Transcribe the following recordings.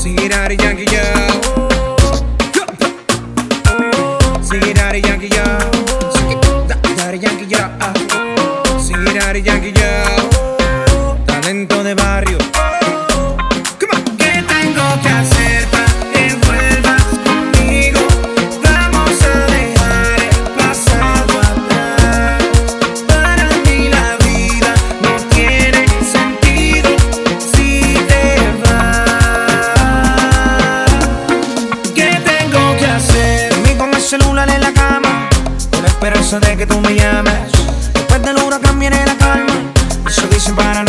Sing it out of Yankee, yo. Sing it out of Yankee, yo. Sing it out of Yankee, yo. Sing it out of Yankee. esperanza de que tú me llames. Después del huracán viene la calma. Eso dicen para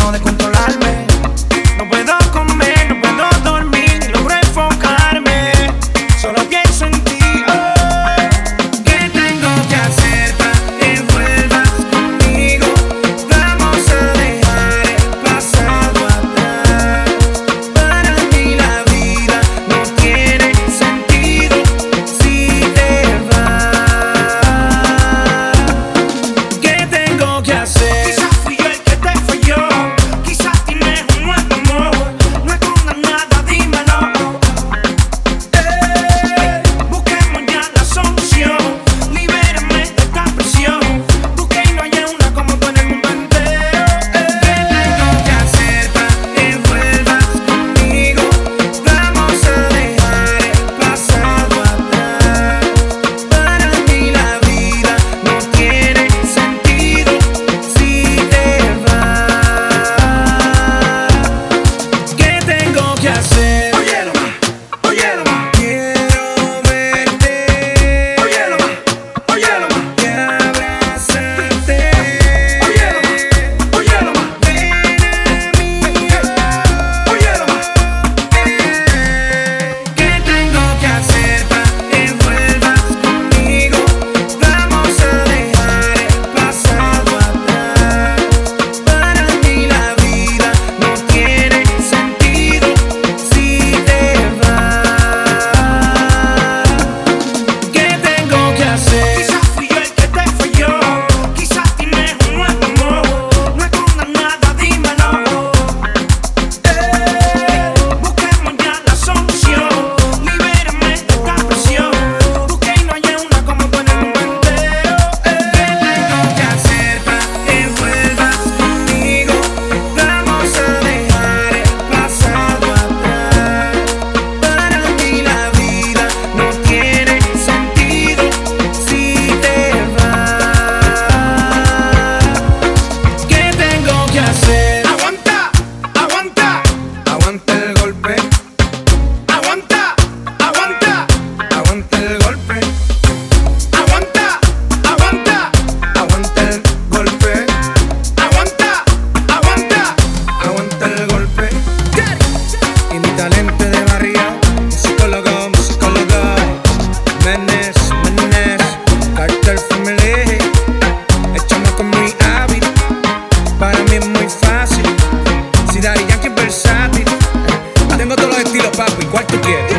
papi, ¿cuál tú quieres?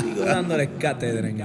Sigo dándoles cátedra en